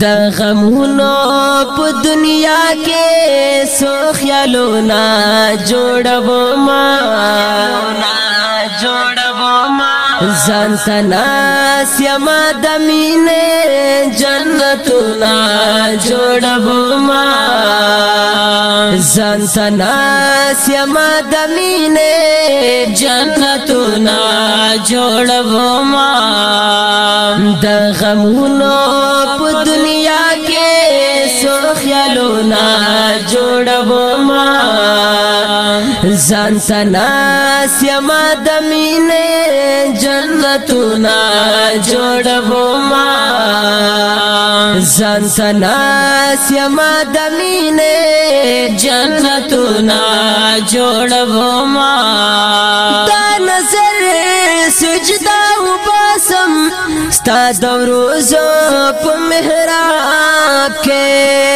د غمونو په دنیا کې سو خیالونه جوړو ما جوړو ما ځان تنا سیم د مینې جنتونه جوړو ما ځان تنا سیم د مینې جنتونه جوړو ما د غمونو ګناهونه جوړوم ځان سناس یم د مینې جنتونه جوړوم ځان سناس یم د مینې جنتونه جوړوم دا نظر سجدا وباسم ستا د روزو په محراب کې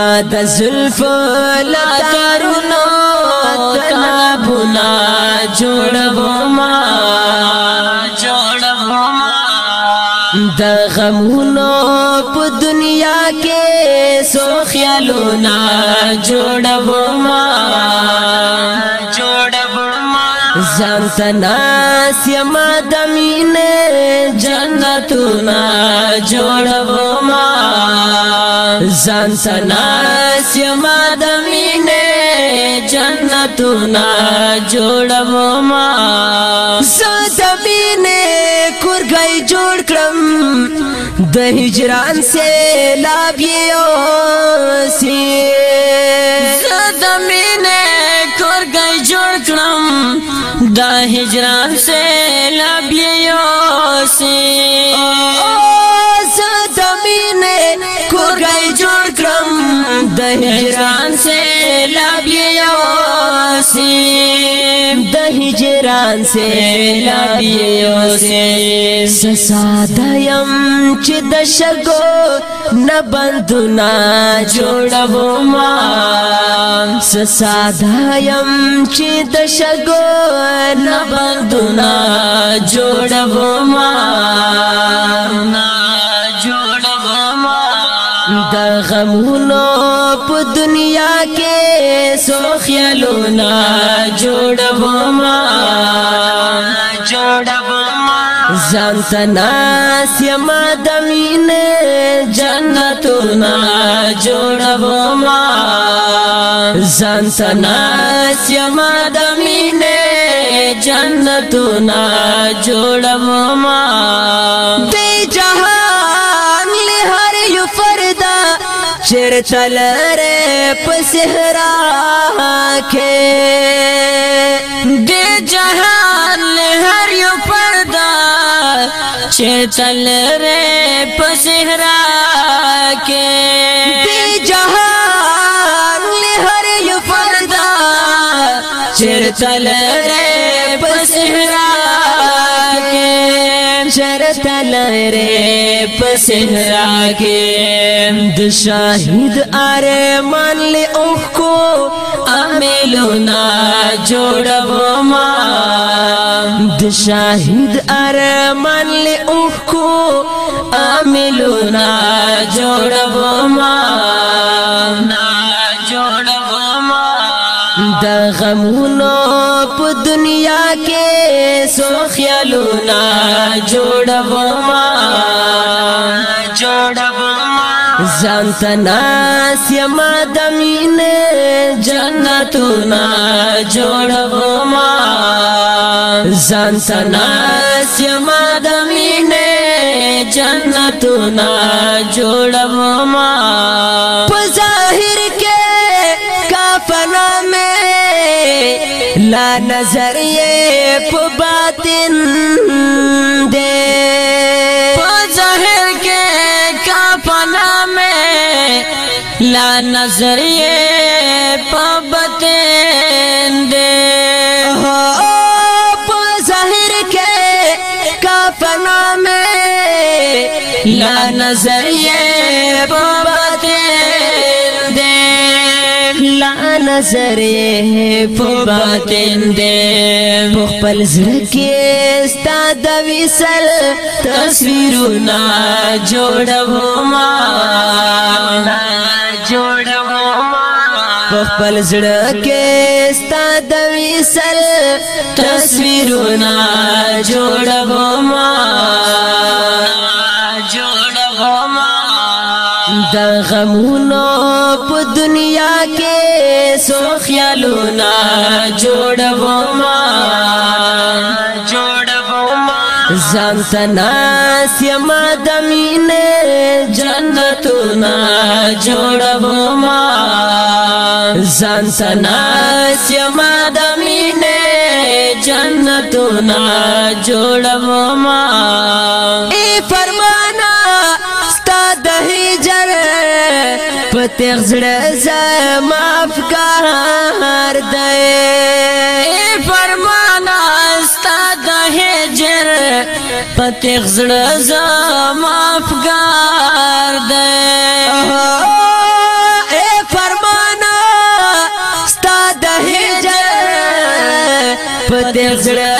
د زلف لا ترونو کابونا جوړو ما جوړو ما د غمونو په دنیا کې سو خیالونا جوړو ما جوړو ما ځان تناس یم د مینې جنتونا جوړو ما جان سنا سیما دمین جن تنا ما بوما سن سمین کور گئی جوڑ کرم دہی جران سے لابی او سی سمین کور گئی جوڑ کرم دہی جران سے لابی او سی سیم د هجران سے لابیو سیم سساده يم چې د شګو نه بندونه جوړو ما سساده يم چې د شګو نه بندونه جوړو ما نه جوړو ما د غمونو په دنیا کې سو خیالونه جوړوم جوړوم ځان تناس یم د مینې جنتونه جوړوم ځان تناس یم د مینې جنتونه جوړوم چر چل رے پسرا کے دے جہان ہر پردا چر چل رے پسرا کے دے جہان ہر پردا چر چل رے پسرا کے محشر تلره پسهرا کې د شاهد ارمان له اوخ کو عملنا جوړو ما د شاهد ارمان له اوخ کو عملنا جوړو ما نا جوړو ما د غمونو دنیا کے سو نا جوڑو ماں جوڑو سن سنا سے مدین جنت نا جوڑو ماں سن سیما دمین مدین جنت جوڑ جوڑو ماں نا نظر یہ باطن دے ظاہر کے کافنا میں لا نظر یہ باطن دے ہو ظاہر کے کافنا میں لا نظر یہ باطن لا نظر په باطن دې په خپل زړه کې ستاد وسل تصویرونه جوړو ما جوړو خپل زړه کې ستاد وسل تصویرونه جوړو ما جوړو ما د غمونو په دنیا کې سوفیال نڑب ماں جوڑب سن سنا سے مدمین جن تو نا جوڑو ماں سنسناس مدمین جن تو نا جوڑو ماں او تغزړه زما افکار دې فرمان استاد هجر پتغ زړه زما افکار دې اے فرمان استاد هجر پتغ زړه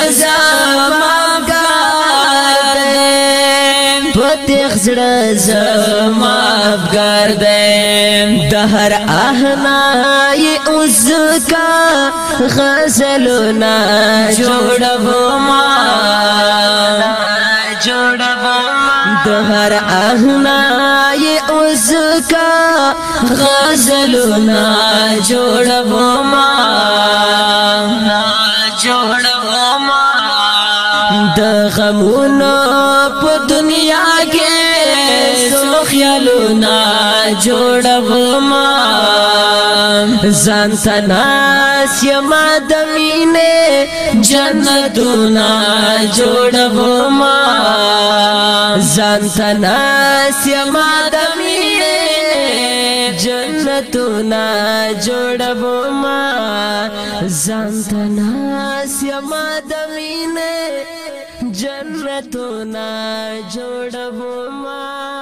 تیغ زړه زما افګار دې د هر احنا ی اوس کا غزلنا جوړو ما جوړو ما د هر احنا ی اوس کا غزلنا جوړو ما جوړو ما د غمونو په دنیا سو خیالونا جوڑو ما زان تناس یما دمینے جنتونا جوڑو ما زان تناس یما دمینے جنتونا جوڑو ما زان تناس یما دمینے جنتونه جوړوم